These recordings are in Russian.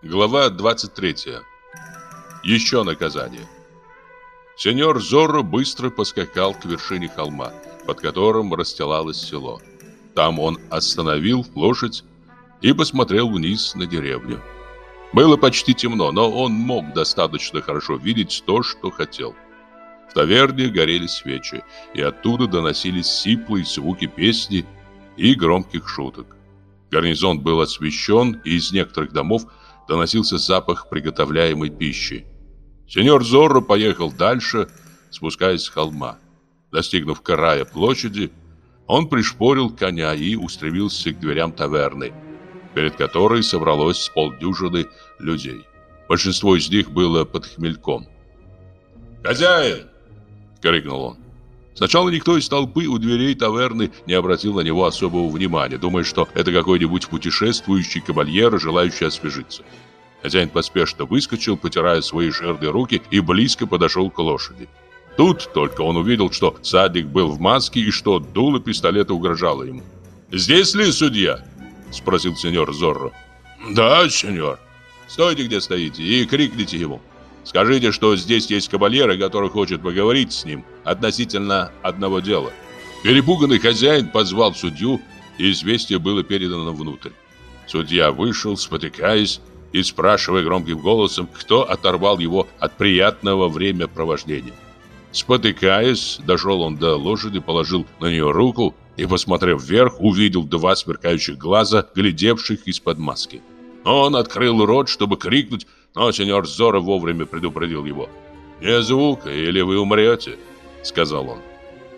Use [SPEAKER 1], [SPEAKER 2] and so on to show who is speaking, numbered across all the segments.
[SPEAKER 1] Глава 23. Еще наказание. Сеньор Зорро быстро поскакал к вершине холма, под которым расстилалось село. Там он остановил лошадь и посмотрел вниз на деревню. Было почти темно, но он мог достаточно хорошо видеть то, что хотел. В таверне горели свечи, и оттуда доносились сиплые звуки песни и громких шуток. Гарнизон был освещен, и из некоторых домов доносился запах приготовляемой пищи. Сеньор Зорро поехал дальше, спускаясь с холма. Достигнув края площади, он пришпорил коня и устремился к дверям таверны, перед которой собралось полдюжины людей. Большинство из них было под хмельком. «Хозяин!» — крикнул он. Сначала никто из толпы у дверей таверны не обратил на него особого внимания, думая, что это какой-нибудь путешествующий кабальер, желающий освежиться. Хозяин поспешно выскочил, потирая свои жирные руки, и близко подошел к лошади. Тут только он увидел, что садик был в маске и что дуло пистолета угрожало ему. «Здесь ли судья?» – спросил сеньор Зорро. «Да, сеньор». «Стойте, где стоите, и крикните ему. Скажите, что здесь есть кабальера, который хочет поговорить с ним относительно одного дела. Перепуганный хозяин позвал судью, и известие было передано внутрь. Судья вышел, спотыкаясь и спрашивая громким голосом, кто оторвал его от приятного времяпровождения. Спотыкаясь, дошел он до лошади, положил на нее руку и, посмотрев вверх, увидел два сверкающих глаза, глядевших из-под маски. Он открыл рот, чтобы крикнуть, но сеньор Зора вовремя предупредил его. «Не звука, или вы умрете», — сказал он.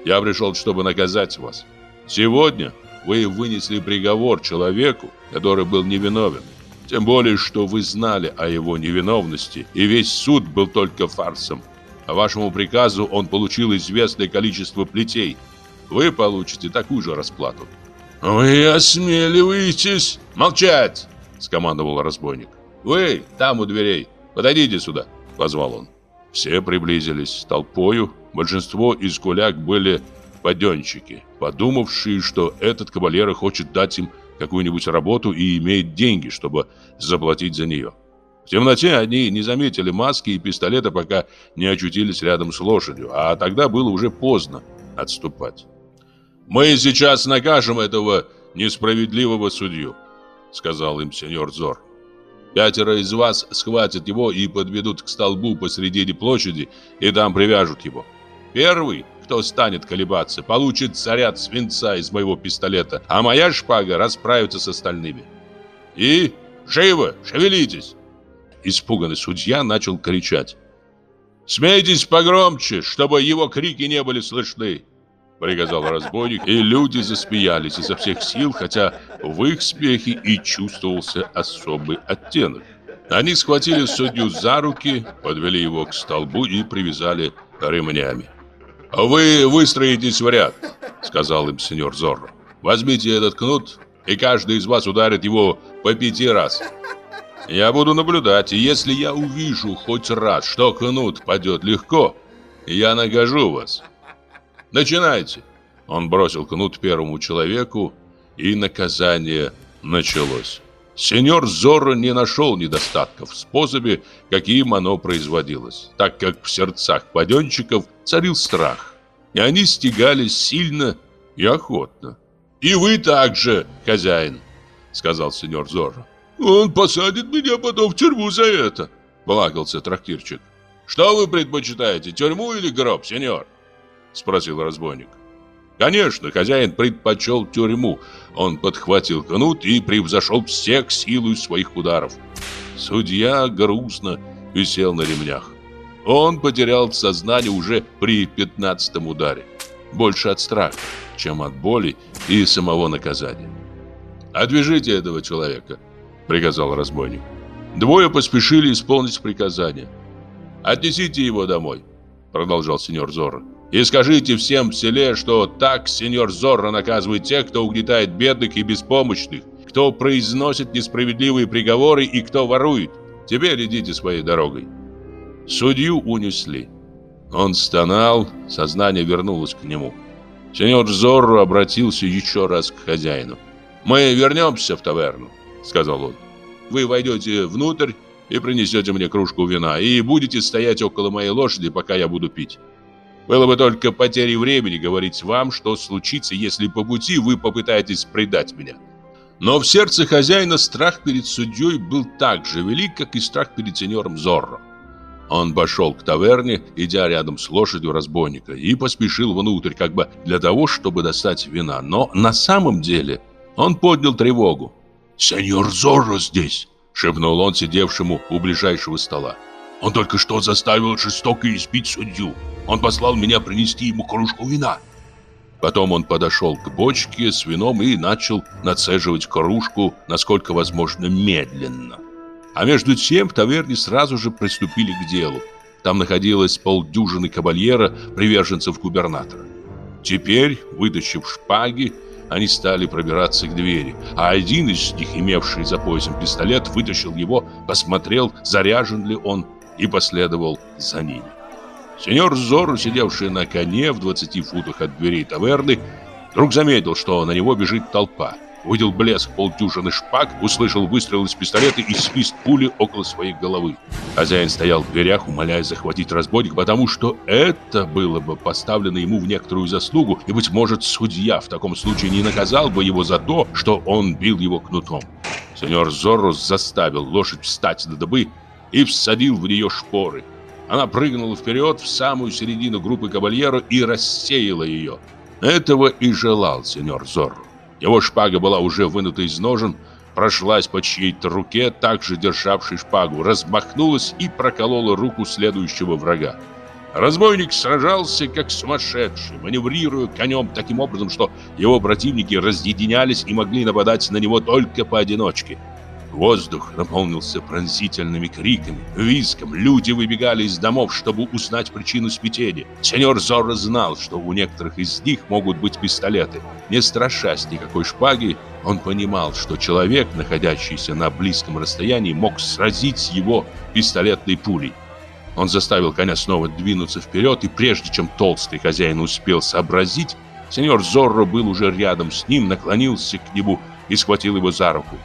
[SPEAKER 1] «Я пришел, чтобы наказать вас. Сегодня вы вынесли приговор человеку, который был невиновен. Тем более, что вы знали о его невиновности, и весь суд был только фарсом. По вашему приказу он получил известное количество плетей. Вы получите такую же расплату». «Вы осмеливаетесь молчать!» — скомандовал разбойник. «Вы, там у дверей, подойдите сюда!» — позвал он. Все приблизились толпою. Большинство из гуляк были паденщики, подумавшие, что этот кавалера хочет дать им какую-нибудь работу и имеет деньги, чтобы заплатить за нее. В темноте они не заметили маски и пистолета, пока не очутились рядом с лошадью, а тогда было уже поздно отступать. «Мы сейчас накажем этого несправедливого судью», — сказал им сеньор Зор. Пятеро из вас схватят его и подведут к столбу посредине площади, и там привяжут его. Первый, кто станет колебаться, получит заряд свинца из моего пистолета, а моя шпага расправится с остальными. И живо, шевелитесь!» Испуганный судья начал кричать. «Смейтесь погромче, чтобы его крики не были слышны!» Приказал разбойник, и люди засмеялись изо всех сил, хотя в их смехе и чувствовался особый оттенок. Они схватили судью за руки, подвели его к столбу и привязали ремнями. «Вы выстроитесь в ряд», — сказал им сеньор Зорро. «Возьмите этот кнут, и каждый из вас ударит его по пяти раз. Я буду наблюдать, и если я увижу хоть раз, что кнут падет легко, я нагожу вас. Начинайте!» Он бросил кнут первому человеку, и наказание началось. Сеньор Зорро не нашел недостатков в способе, каким оно производилось, так как в сердцах паденщиков царил страх, и они стегались сильно и охотно. «И вы также, хозяин», — сказал сеньор Зорро. «Он посадит меня потом в тюрьму за это», — плакался трактирчик. «Что вы предпочитаете, тюрьму или гроб, сеньор?» Спросил разбойник. Конечно, хозяин предпочел тюрьму. Он подхватил кнут и превзошел всех силой своих ударов. Судья грустно висел на ремнях. Он потерял сознание уже при пятнадцатом ударе. Больше от страха, чем от боли и самого наказания. «Отвяжите этого человека», — приказал разбойник. Двое поспешили исполнить приказание. «Отнесите его домой», — продолжал сеньор Зорро. И скажите всем в селе, что так сеньор Зорро наказывает тех, кто угнетает бедных и беспомощных, кто произносит несправедливые приговоры и кто ворует. Теперь идите своей дорогой. Судью унесли. Он стонал, сознание вернулось к нему. Сеньор Зорро обратился еще раз к хозяину. «Мы вернемся в таверну», — сказал он. вы войдете внутрь и принесете мне кружку вина, и будете стоять около моей лошади, пока я буду пить. Было бы только потерей времени говорить вам, что случится, если по пути вы попытаетесь предать меня. Но в сердце хозяина страх перед судьей был так же велик, как и страх перед сеньором Зорро. Он пошел к таверне, идя рядом с лошадью разбойника, и поспешил внутрь, как бы для того, чтобы достать вина. Но на самом деле он поднял тревогу. «Сеньор Зорро здесь!» — шепнул он сидевшему у ближайшего стола. «Он только что заставил жестоко избить судью. Он послал меня принести ему кружку вина». Потом он подошел к бочке с вином и начал нацеживать кружку, насколько возможно, медленно. А между тем в таверне сразу же приступили к делу. Там находилось полдюжины кабальера, приверженцев губернатора. Теперь, вытащив шпаги, они стали пробираться к двери, а один из них, имевший за поясом пистолет, вытащил его, посмотрел, заряжен ли он, и последовал за ними. Сеньор Зорро, сидевший на коне в 20 футах от дверей таверны, вдруг заметил, что на него бежит толпа. Увидел блеск полдюжины шпаг, услышал выстрел из пистолета и свист пули около своей головы. Хозяин стоял в дверях, умоляя захватить разбойника, потому что это было бы поставлено ему в некоторую заслугу, и, быть может, судья в таком случае не наказал бы его за то, что он бил его кнутом. Сеньор Зоррос заставил лошадь встать на добы и всадил в нее шпоры. Она прыгнула вперед в самую середину группы кавальера и рассеяла ее. Этого и желал сеньор Зорро. Его шпага была уже вынута из ножен, прошлась по чьей-то руке, также державшей шпагу, размахнулась и проколола руку следующего врага. Разбойник сражался как сумасшедший, маневрируя конем таким образом, что его противники разъединялись и могли нападать на него только поодиночке. Воздух наполнился пронзительными криками, визгом. Люди выбегали из домов, чтобы узнать причину смятения. Сеньор Зорро знал, что у некоторых из них могут быть пистолеты. Не страшась никакой шпаги, он понимал, что человек, находящийся на близком расстоянии, мог сразить его пистолетной пулей. Он заставил коня снова двинуться вперед, и прежде чем толстый хозяин успел сообразить, сеньор Зорро был уже рядом с ним, наклонился к нему и схватил его за руку.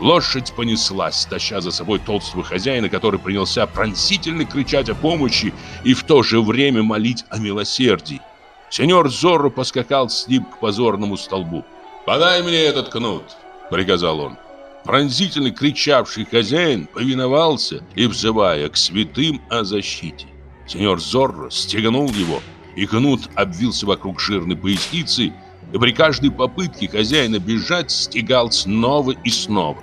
[SPEAKER 1] Лошадь понеслась, таща за собой толстого хозяина, который принялся пронзительно кричать о помощи и в то же время молить о милосердии. Сеньор Зорро поскакал с ним к позорному столбу. «Подай мне этот кнут!» — приказал он. Пронзительно кричавший хозяин повиновался и взывая к святым о защите. Сеньор Зорро стеганул его, и кнут обвился вокруг жирной поясницы, и при каждой попытке хозяина бежать стегал снова и снова.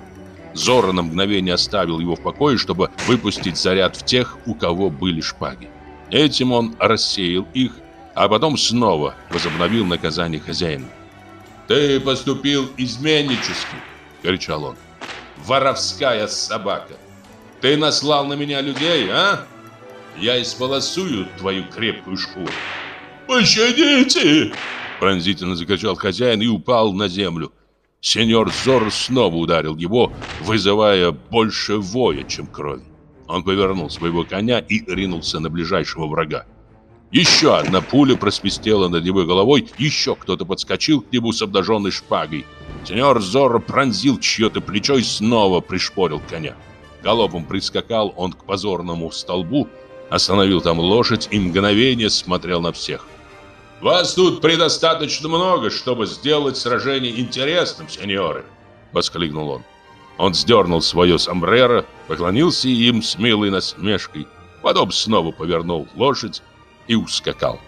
[SPEAKER 1] Зора на мгновение оставил его в покое, чтобы выпустить заряд в тех, у кого были шпаги. Этим он рассеял их, а потом снова возобновил наказание хозяина. «Ты поступил изменнически!» — кричал он. «Воровская собака! Ты наслал на меня людей, а? Я исполосую твою крепкую шкуру!» «Пощадите!» — пронзительно закричал хозяин и упал на землю. Сеньор Зор снова ударил его, вызывая больше воя, чем крови. Он повернул своего коня и ринулся на ближайшего врага. Еще одна пуля просвистела над его головой, еще кто-то подскочил к нему с обнаженной шпагой. Сеньор Зорро пронзил чье-то плечо и снова пришпорил коня. Галопом прискакал он к позорному столбу, остановил там лошадь и мгновение смотрел на всех. Вас тут предостаточно много, чтобы сделать сражение интересным, сеньоры!» — воскликнул он. Он сдернул свое сомбреро, поклонился им с милой насмешкой, потом снова повернул лошадь и ускакал.